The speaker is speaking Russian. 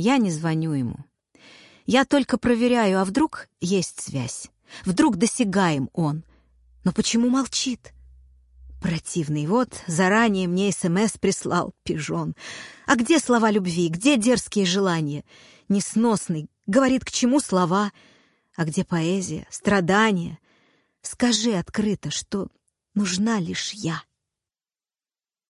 Я не звоню ему. Я только проверяю, а вдруг есть связь? Вдруг досягаем он? Но почему молчит? Противный, вот заранее мне СМС прислал пижон. А где слова любви, где дерзкие желания? Несносный, говорит, к чему слова? А где поэзия, страдания? Скажи открыто, что нужна лишь я.